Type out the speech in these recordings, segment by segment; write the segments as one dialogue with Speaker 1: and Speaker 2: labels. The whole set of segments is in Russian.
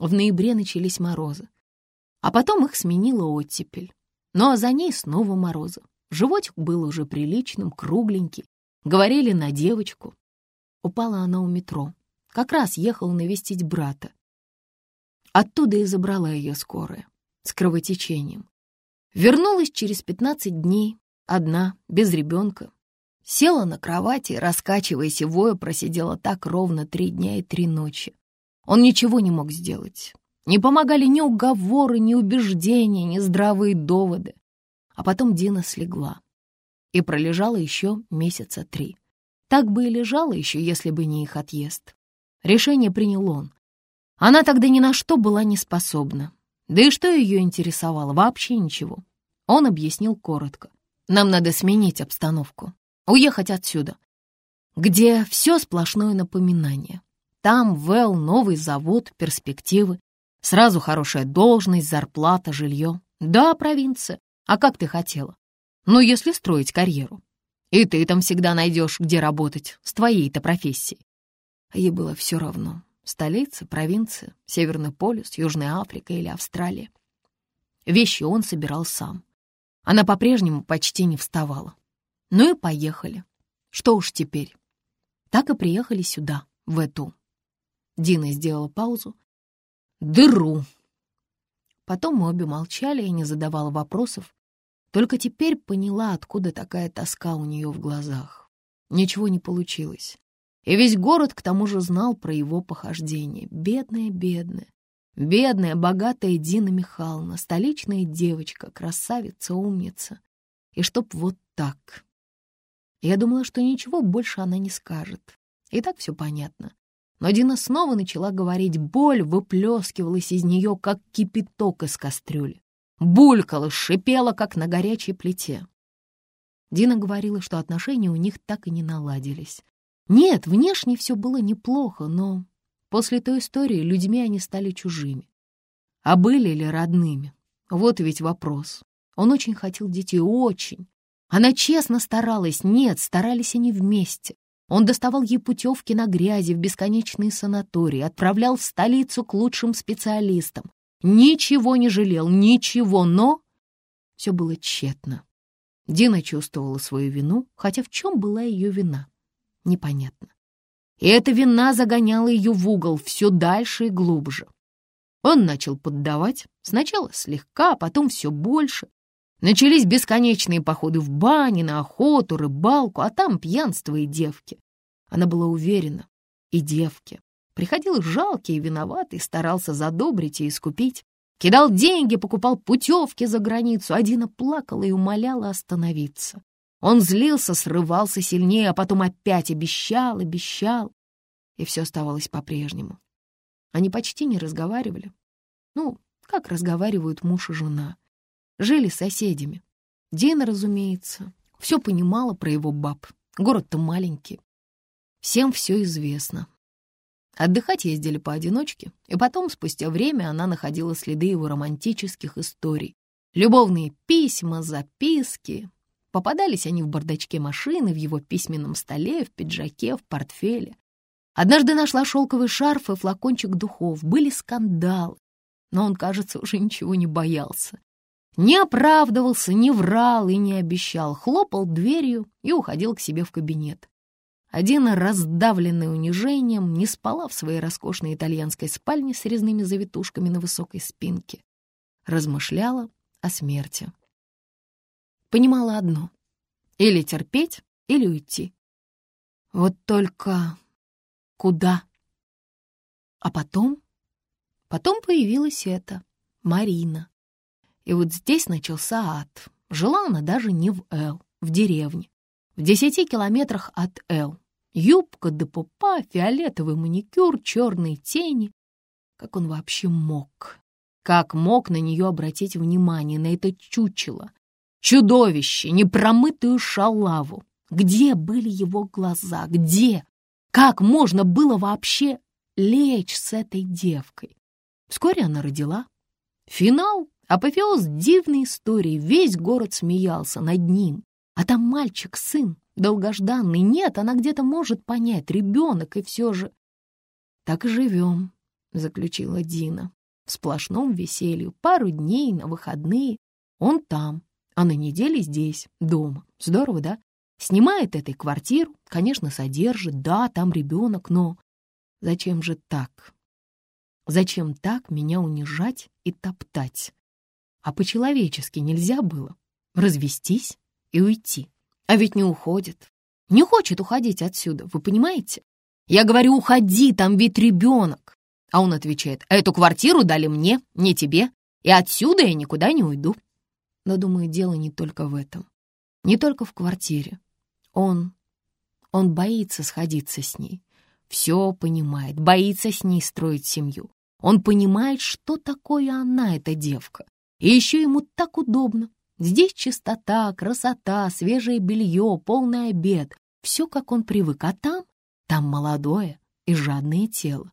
Speaker 1: В ноябре начались морозы. А потом их сменила оттепель. Ну а за ней снова морозы. Животик был уже приличным, кругленький. Говорили на девочку. Упала она у метро. Как раз ехала навестить брата. Оттуда и забрала ее скорая, с кровотечением. Вернулась через 15 дней, одна, без ребенка. Села на кровати, раскачиваясь и воя, просидела так ровно три дня и три ночи. Он ничего не мог сделать. Не помогали ни уговоры, ни убеждения, ни здравые доводы. А потом Дина слегла и пролежала еще месяца три. Так бы и лежала еще, если бы не их отъезд. Решение принял он. Она тогда ни на что была не способна. Да и что ее интересовало? Вообще ничего. Он объяснил коротко. Нам надо сменить обстановку. Уехать отсюда, где все сплошное напоминание. Там, Вэл, новый завод, перспективы. Сразу хорошая должность, зарплата, жилье. Да, провинция. А как ты хотела? Ну, если строить карьеру. И ты там всегда найдешь, где работать, с твоей-то профессией. Ей было все равно. Столица, провинция, Северный полюс, Южная Африка или Австралия. Вещи он собирал сам. Она по-прежнему почти не вставала. Ну и поехали. Что уж теперь. Так и приехали сюда, в эту. Дина сделала паузу. Дыру. Потом мы обе молчали и не задавала вопросов, только теперь поняла, откуда такая тоска у нее в глазах. Ничего не получилось. И весь город к тому же знал про его похождение. Бедная, бедная. Бедная, богатая Дина Михайловна, столичная девочка, красавица, умница. И чтоб вот так. Я думала, что ничего больше она не скажет. И так все понятно. Но Дина снова начала говорить, боль выплескивалась из нее, как кипяток из кастрюли булькала, шипела, как на горячей плите. Дина говорила, что отношения у них так и не наладились. Нет, внешне все было неплохо, но после той истории людьми они стали чужими. А были ли родными? Вот ведь вопрос. Он очень хотел детей, очень. Она честно старалась, нет, старались они вместе. Он доставал ей путевки на грязи в бесконечные санатории, отправлял в столицу к лучшим специалистам. Ничего не жалел, ничего, но... Все было тщетно. Дина чувствовала свою вину, хотя в чем была ее вина? Непонятно. И эта вина загоняла ее в угол все дальше и глубже. Он начал поддавать, сначала слегка, а потом все больше. Начались бесконечные походы в бане, на охоту, рыбалку, а там пьянство и девки. Она была уверена, и девки. Приходил жалкий и виноватый, старался задобрить и искупить. Кидал деньги, покупал путевки за границу, а Дина плакала и умоляла остановиться. Он злился, срывался сильнее, а потом опять обещал, обещал. И все оставалось по-прежнему. Они почти не разговаривали. Ну, как разговаривают муж и жена. Жили соседями. Дина, разумеется, все понимала про его баб. Город-то маленький. Всем все известно. Отдыхать ездили поодиночке, и потом, спустя время, она находила следы его романтических историй. Любовные письма, записки. Попадались они в бардачке машины, в его письменном столе, в пиджаке, в портфеле. Однажды нашла шелковый шарф и флакончик духов. Были скандалы, но он, кажется, уже ничего не боялся. Не оправдывался, не врал и не обещал, хлопал дверью и уходил к себе в кабинет. Адина, раздавленная унижением, не спала в своей роскошной итальянской спальне с резными завитушками на высокой спинке. Размышляла о смерти. Понимала одно — или терпеть, или уйти. Вот только куда? А потом? Потом появилась эта, Марина. И вот здесь начался ад. Жила она даже не в Эл, в деревне в десяти километрах от Эл. Юбка до пупа, фиолетовый маникюр, черные тени. Как он вообще мог? Как мог на нее обратить внимание, на это чучело? Чудовище, непромытую шалаву. Где были его глаза? Где? Как можно было вообще лечь с этой девкой? Вскоре она родила. Финал, апофеоз дивной истории. Весь город смеялся над ним. А там мальчик, сын, долгожданный. Нет, она где-то может понять, ребенок, и все же... Так и живем. — заключила Дина. «В сплошном веселью. Пару дней на выходные. Он там, а на неделе здесь, дома. Здорово, да? Снимает этой квартиру, конечно, содержит, да, там ребенок, но зачем же так? Зачем так меня унижать и топтать? А по-человечески нельзя было развестись и уйти. А ведь не уходит. Не хочет уходить отсюда, вы понимаете? Я говорю, уходи, там ведь ребенок. А он отвечает, эту квартиру дали мне, не тебе, и отсюда я никуда не уйду. Но, думаю, дело не только в этом. Не только в квартире. Он... он боится сходиться с ней. Все понимает, боится с ней строить семью. Он понимает, что такое она, эта девка. И еще ему так удобно. Здесь чистота, красота, свежее белье, полный обед. Все, как он привык. А там, там молодое и жадное тело.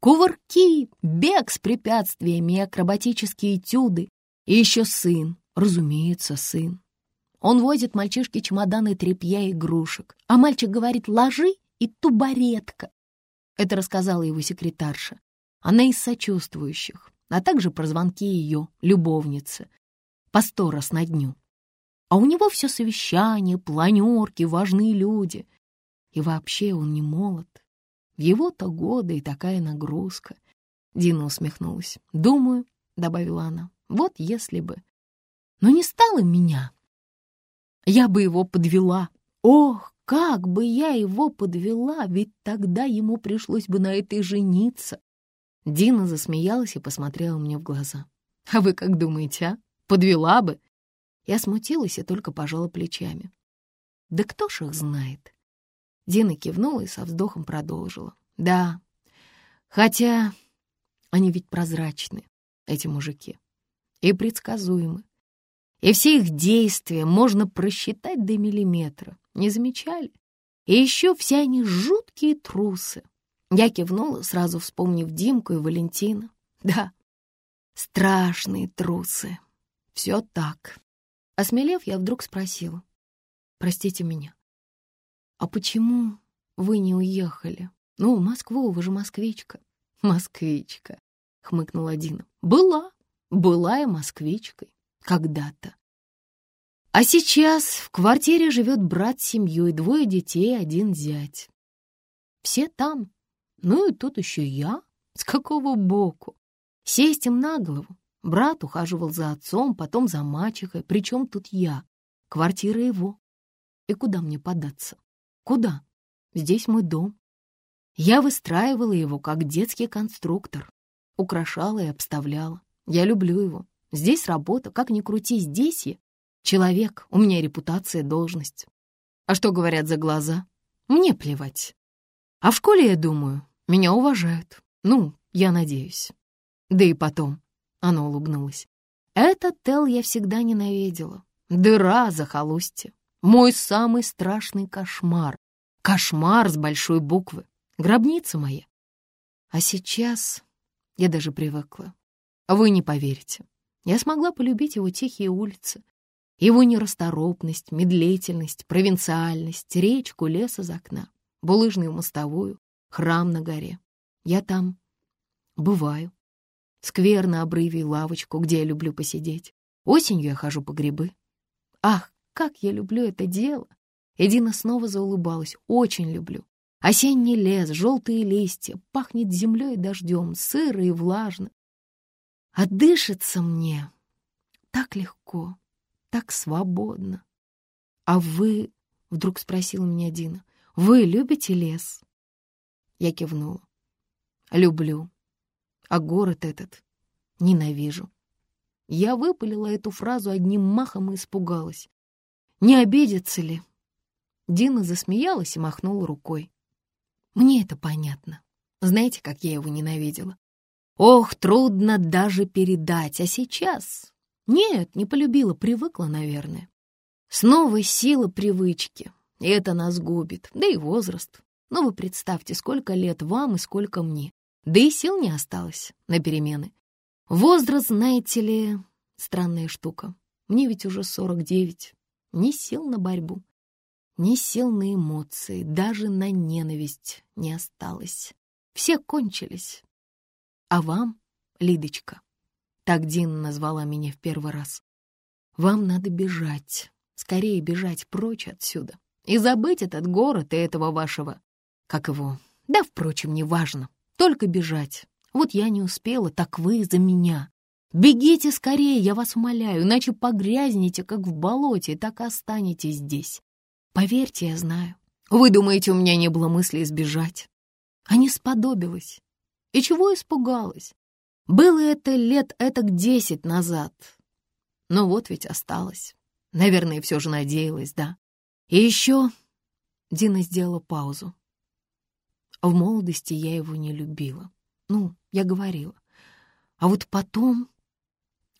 Speaker 1: Кувырки, бег с препятствиями, акробатические этюды. И еще сын, разумеется, сын. Он возит мальчишке чемоданы тряпья игрушек. А мальчик говорит «ложи» и «тубаретка». Это рассказала его секретарша. Она из сочувствующих, а также про звонки ее, любовницы, по сто раз на дню. А у него все совещания, планерки, важные люди. И вообще он не молод. В его-то годы и такая нагрузка. Дина усмехнулась. «Думаю», — добавила она, — «вот если бы...» Но не стало меня. Я бы его подвела. Ох, как бы я его подвела, ведь тогда ему пришлось бы на этой жениться. Дина засмеялась и посмотрела мне в глаза. «А вы как думаете, а? Подвела бы?» Я смутилась и только пожала плечами. «Да кто ж их знает?» Дина кивнула и со вздохом продолжила. «Да, хотя они ведь прозрачны, эти мужики, и предсказуемы. И все их действия можно просчитать до миллиметра. Не замечали? И еще все они жуткие трусы. Я кивнула, сразу вспомнив Димку и Валентина. Да, страшные трусы. Все так. Осмелев, я вдруг спросила. Простите меня, а почему вы не уехали? Ну, в Москву, вы же москвичка. Москвичка, хмыкнула Дина. Была, была я москвичкой. Когда-то. А сейчас в квартире живет брат с семьей, двое детей, один зять. Все там, ну и тут еще я. С какого боку? Сесть им на голову. Брат ухаживал за отцом, потом за мачехой. Причем тут я? Квартира его. И куда мне податься? Куда? Здесь мой дом. Я выстраивала его как детский конструктор. Украшала и обставляла. Я люблю его. Здесь работа, как ни крути, здесь я. Человек, у меня репутация, должность. А что говорят за глаза? Мне плевать. А в школе, я думаю, меня уважают. Ну, я надеюсь. Да и потом, она улыбнулась. Этот Тел я всегда ненавидела. Дыра за захолустье. Мой самый страшный кошмар. Кошмар с большой буквы. Гробница моя. А сейчас я даже привыкла. Вы не поверите. Я смогла полюбить его тихие улицы, его нерасторопность, медлительность, провинциальность, речку, лес из окна, булыжную мостовую, храм на горе. Я там бываю. Сквер на обрыве и лавочку, где я люблю посидеть. Осенью я хожу по грибы. Ах, как я люблю это дело! Эдина снова заулыбалась. Очень люблю. Осенний лес, желтые листья, пахнет землей и дождем, сыро и влажно. А дышится мне так легко, так свободно. А вы, — вдруг спросила меня Дина, — вы любите лес? Я кивнула. Люблю. А город этот ненавижу. Я выпалила эту фразу одним махом и испугалась. Не обидится ли? Дина засмеялась и махнула рукой. Мне это понятно. Знаете, как я его ненавидела? Ох, трудно даже передать. А сейчас? Нет, не полюбила, привыкла, наверное. Снова сила привычки. И это нас губит. Да и возраст. Ну вы представьте, сколько лет вам и сколько мне. Да и сил не осталось на перемены. Возраст, знаете ли, странная штука. Мне ведь уже 49. Ни сил на борьбу, ни сил на эмоции, даже на ненависть не осталось. Все кончились. А вам, Лидочка, так Дина назвала меня в первый раз, вам надо бежать, скорее бежать прочь отсюда и забыть этот город и этого вашего, как его, да, впрочем, неважно, только бежать. Вот я не успела, так вы за меня. Бегите скорее, я вас умоляю, иначе погрязнете, как в болоте, так и останетесь здесь. Поверьте, я знаю. Вы думаете, у меня не было мысли избежать? А не сподобилась. И чего испугалась? Было это лет этак десять назад. Но вот ведь осталось. Наверное, все же надеялась, да. И еще Дина сделала паузу. В молодости я его не любила. Ну, я говорила. А вот потом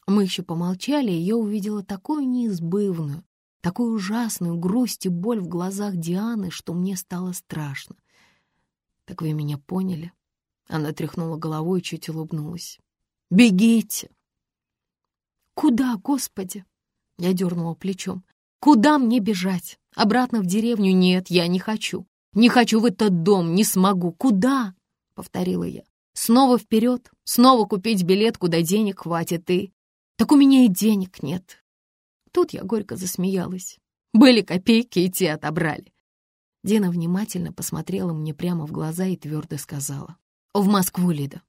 Speaker 1: мы еще помолчали, и я увидела такую неизбывную, такую ужасную грусть и боль в глазах Дианы, что мне стало страшно. «Так вы меня поняли?» Она тряхнула головой и чуть улыбнулась. «Бегите!» «Куда, Господи?» Я дернула плечом. «Куда мне бежать? Обратно в деревню? Нет, я не хочу. Не хочу в этот дом, не смогу. Куда?» — повторила я. «Снова вперед, снова купить билет, куда денег хватит, и...» «Так у меня и денег нет». Тут я горько засмеялась. Были копейки, и те отобрали. Дина внимательно посмотрела мне прямо в глаза и твердо сказала. «В Москву, Лида.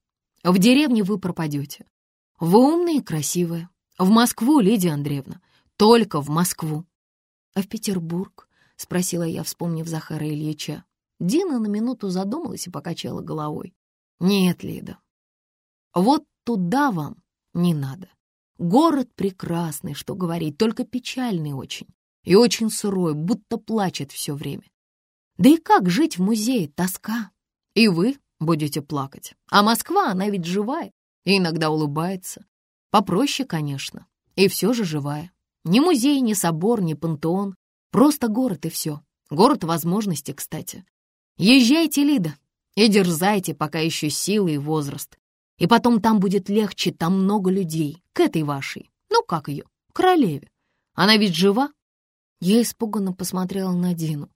Speaker 1: В деревне вы пропадете. Вы умная и красивая. В Москву, Лидия Андреевна. Только в Москву. А в Петербург? Спросила я, вспомнив Захара Ильича. Дина на минуту задумалась и покачала головой. Нет, Лида, вот туда вам не надо. Город прекрасный, что говорить, только печальный очень. И очень сырой, будто плачет все время. Да и как жить в музее? Тоска. И вы будете плакать. А Москва, она ведь живая и иногда улыбается. Попроще, конечно, и все же живая. Ни музей, ни собор, ни пантеон. Просто город и все. Город возможностей, кстати. Езжайте, Лида, и дерзайте, пока еще силы и возраст. И потом там будет легче, там много людей. К этой вашей, ну как ее, королеве. Она ведь жива? Я испуганно посмотрела на Дину.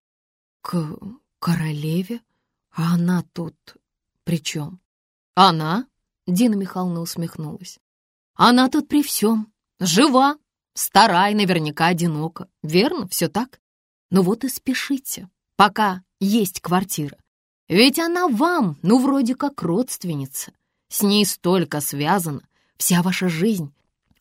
Speaker 1: К королеве? А она тут при чем? Она? Дина Михайловна усмехнулась. Она тут при всем. Жива, старая, наверняка одинока. Верно, все так? Ну вот и спешите, пока есть квартира. Ведь она вам, ну, вроде как родственница. С ней столько связано, вся ваша жизнь.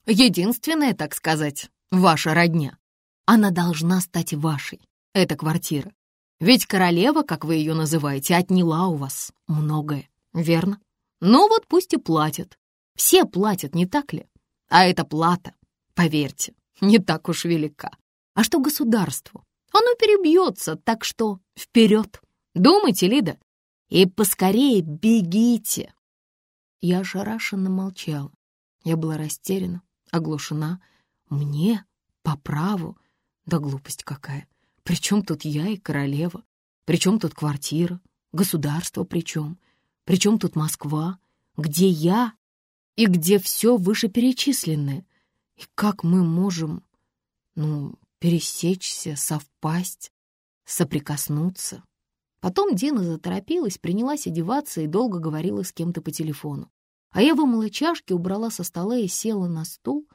Speaker 1: Единственная, так сказать, ваша родня. Она должна стать вашей, эта квартира. Ведь королева, как вы ее называете, отняла у вас многое, верно? Ну вот пусть и платят. Все платят, не так ли? А эта плата, поверьте, не так уж велика. А что государству? Оно перебьется, так что вперед. Думайте, Лида, и поскорее бегите. Я ошарашенно молчала. Я была растеряна, оглушена. Мне? По праву? Да глупость какая. Причем тут я и королева? Причем тут квартира? Государство причем? Причем тут Москва? Где я и где все вышеперечисленное. И как мы можем, ну, пересечься, совпасть, соприкоснуться? Потом Дина заторопилась, принялась одеваться и долго говорила с кем-то по телефону. А я вымыла чашки, убрала со стола и села на стул.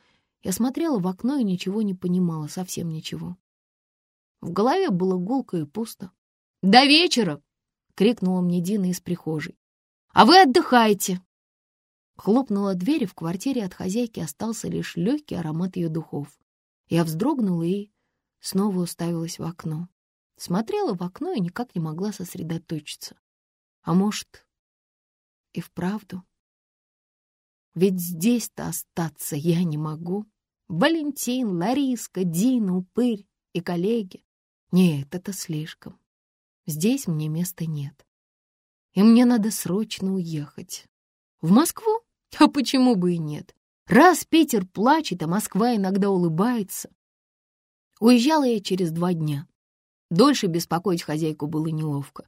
Speaker 1: Я смотрела в окно и ничего не понимала, совсем ничего. В голове было гулко и пусто. «До вечера!» — крикнула мне Дина из прихожей. «А вы отдыхайте!» Хлопнула дверь, и в квартире от хозяйки остался лишь легкий аромат ее духов. Я вздрогнула и снова уставилась в окно. Смотрела в окно и никак не могла сосредоточиться. А может, и вправду? Ведь здесь-то остаться я не могу. Валентин, Лариска, Дина, Упырь и коллеги. Нет, это слишком. Здесь мне места нет. И мне надо срочно уехать. В Москву? А почему бы и нет? Раз Питер плачет, а Москва иногда улыбается. Уезжала я через два дня. Дольше беспокоить хозяйку было неловко.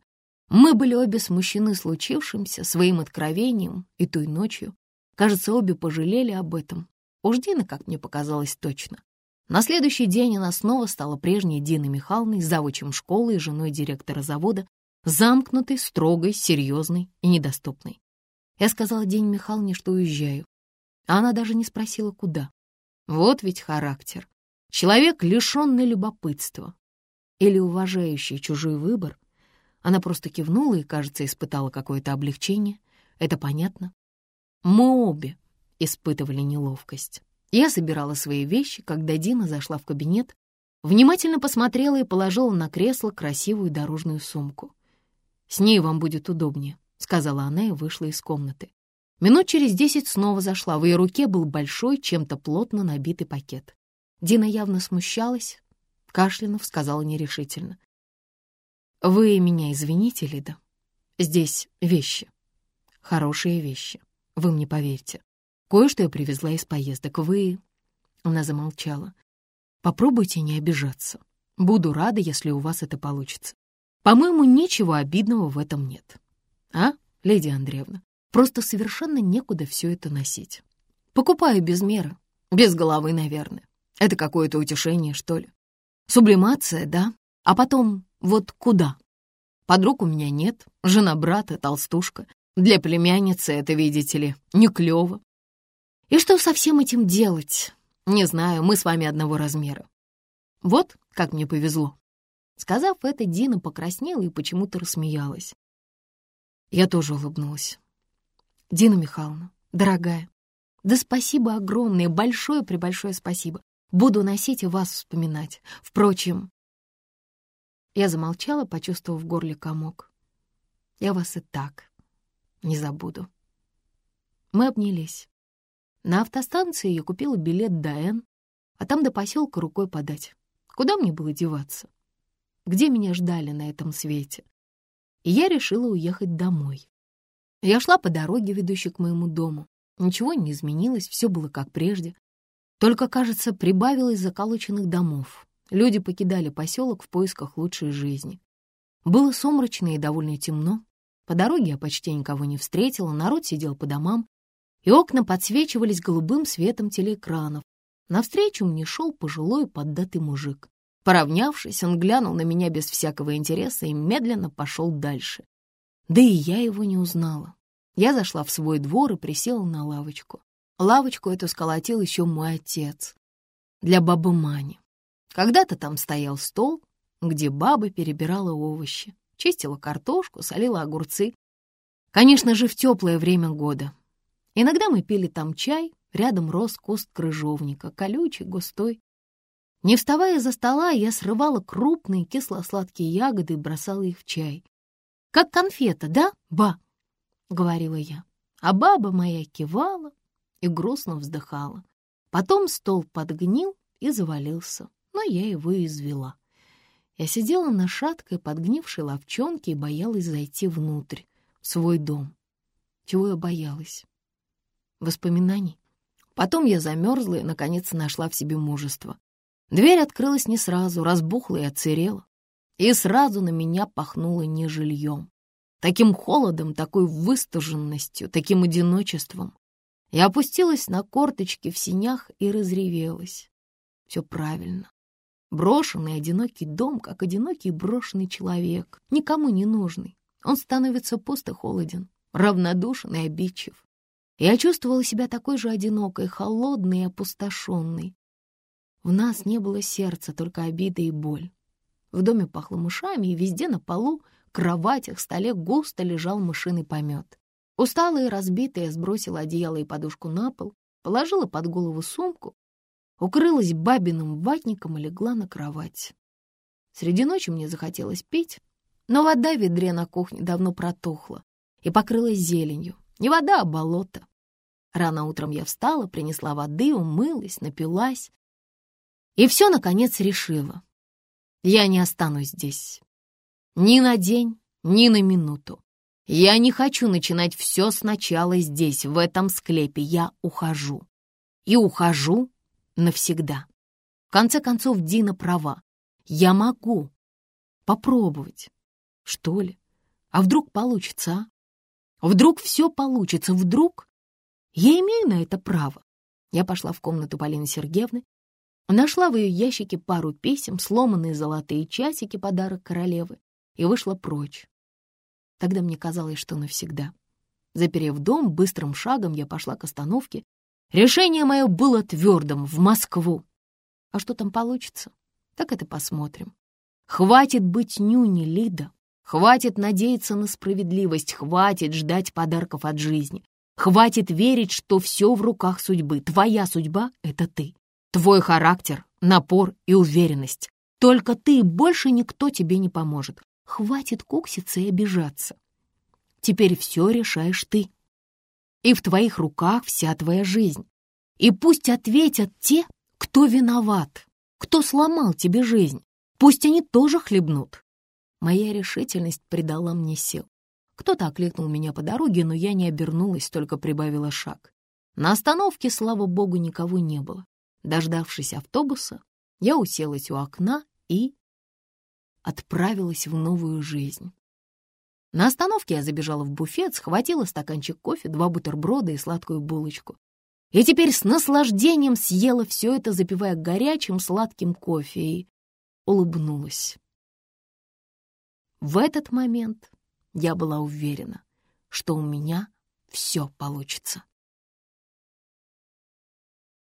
Speaker 1: Мы были обе смущены случившимся, своим откровением и той ночью. Кажется, обе пожалели об этом. Уж Дина, как мне показалось, точно. На следующий день она снова стала прежней Диной Михайловной, завучем школы и женой директора завода, замкнутой, строгой, серьезной и недоступной. Я сказала День Михайловне, что уезжаю. А она даже не спросила, куда. Вот ведь характер. Человек, лишенный любопытства или уважающий чужой выбор. Она просто кивнула и, кажется, испытала какое-то облегчение. Это понятно. Мы обе испытывали неловкость. Я собирала свои вещи, когда Дина зашла в кабинет, внимательно посмотрела и положила на кресло красивую дорожную сумку. «С ней вам будет удобнее», — сказала она и вышла из комнаты. Минут через десять снова зашла. В ее руке был большой, чем-то плотно набитый пакет. Дина явно смущалась, кашлянув, сказала нерешительно. «Вы меня извините, Лида. Здесь вещи. Хорошие вещи. Вы мне поверьте. Кое-что я привезла из поездок. Вы...» Она замолчала. «Попробуйте не обижаться. Буду рада, если у вас это получится. По-моему, ничего обидного в этом нет. А, Лидия Андреевна? Просто совершенно некуда все это носить. Покупаю без меры, без головы, наверное. Это какое-то утешение, что ли. Сублимация, да? А потом вот куда? Подруг у меня нет, жена брата, толстушка. Для племянницы это, видите ли, не клёво. И что со всем этим делать? Не знаю, мы с вами одного размера. Вот как мне повезло. Сказав это, Дина покраснела и почему-то рассмеялась. Я тоже улыбнулась. Дина Михайловна, дорогая, да спасибо огромное, большое-пребольшое спасибо. Буду носить и вас вспоминать. Впрочем, я замолчала, почувствовав в горле комок. Я вас и так не забуду. Мы обнялись. На автостанции я купила билет до Н, а там до поселка рукой подать. Куда мне было деваться? Где меня ждали на этом свете? И я решила уехать домой. Я шла по дороге, ведущей к моему дому. Ничего не изменилось, все было как прежде. Только, кажется, прибавилось заколоченных домов. Люди покидали поселок в поисках лучшей жизни. Было сумрачно и довольно темно. По дороге я почти никого не встретила, народ сидел по домам, и окна подсвечивались голубым светом телеэкранов. Навстречу мне шел пожилой поддатый мужик. Поравнявшись, он глянул на меня без всякого интереса и медленно пошел дальше. Да и я его не узнала. Я зашла в свой двор и присела на лавочку. Лавочку эту сколотил еще мой отец для бабы Мани. Когда-то там стоял стол, где баба перебирала овощи, чистила картошку, солила огурцы. Конечно же, в теплое время года. Иногда мы пили там чай, рядом рос куст крыжовника, колючий, густой. Не вставая за стола, я срывала крупные кисло-сладкие ягоды и бросала их в чай. Как конфета, да, ба?» — говорила я. А баба моя кивала и грустно вздыхала. Потом стол подгнил и завалился, но я его извела. Я сидела на шаткой подгнившей ловчонке и боялась зайти внутрь, в свой дом. Чего я боялась? Воспоминаний. Потом я замерзла и, наконец, нашла в себе мужество. Дверь открылась не сразу, разбухла и отсырела и сразу на меня пахнуло не жильем. Таким холодом, такой выстуженностью, таким одиночеством. Я опустилась на корточки в синях и разревелась. Все правильно. Брошенный одинокий дом, как одинокий брошенный человек, никому не нужный. Он становится пуст и холоден, равнодушен и обидчив. Я чувствовала себя такой же одинокой, холодной и опустошенной. В нас не было сердца, только обида и боль. В доме пахло мышами, и везде на полу, кроватях, столе густо лежал мышиный помет. Усталая и разбитая, сбросила одеяло и подушку на пол, положила под голову сумку, укрылась бабиным ватником и легла на кровать. Среди ночи мне захотелось пить, но вода в ведре на кухне давно протухла и покрылась зеленью. Не вода, а болото. Рано утром я встала, принесла воды, умылась, напилась. И все, наконец, решила. Я не останусь здесь. Ни на день, ни на минуту. Я не хочу начинать все сначала здесь, в этом склепе. Я ухожу. И ухожу навсегда. В конце концов, Дина права. Я могу попробовать. Что ли? А вдруг получится, а? Вдруг все получится, вдруг я имею на это право. Я пошла в комнату Полины Сергеевны, Нашла в ее ящике пару писем, сломанные золотые часики, подарок королевы, и вышла прочь. Тогда мне казалось, что навсегда. Заперев дом, быстрым шагом я пошла к остановке. Решение мое было твердым — в Москву. А что там получится? Так это посмотрим. Хватит быть нюни, Лида. Хватит надеяться на справедливость, хватит ждать подарков от жизни. Хватит верить, что все в руках судьбы. Твоя судьба — это ты. Твой характер, напор и уверенность. Только ты, больше никто тебе не поможет. Хватит кукситься и обижаться. Теперь все решаешь ты. И в твоих руках вся твоя жизнь. И пусть ответят те, кто виноват, кто сломал тебе жизнь. Пусть они тоже хлебнут. Моя решительность придала мне сил. Кто-то окликнул меня по дороге, но я не обернулась, только прибавила шаг. На остановке, слава богу, никого не было. Дождавшись автобуса, я уселась у окна и отправилась в новую жизнь. На остановке я забежала в буфет, схватила стаканчик кофе, два бутерброда и сладкую булочку. И теперь с наслаждением съела все это, запивая горячим сладким кофе, и улыбнулась. В этот момент я была уверена, что у меня все получится.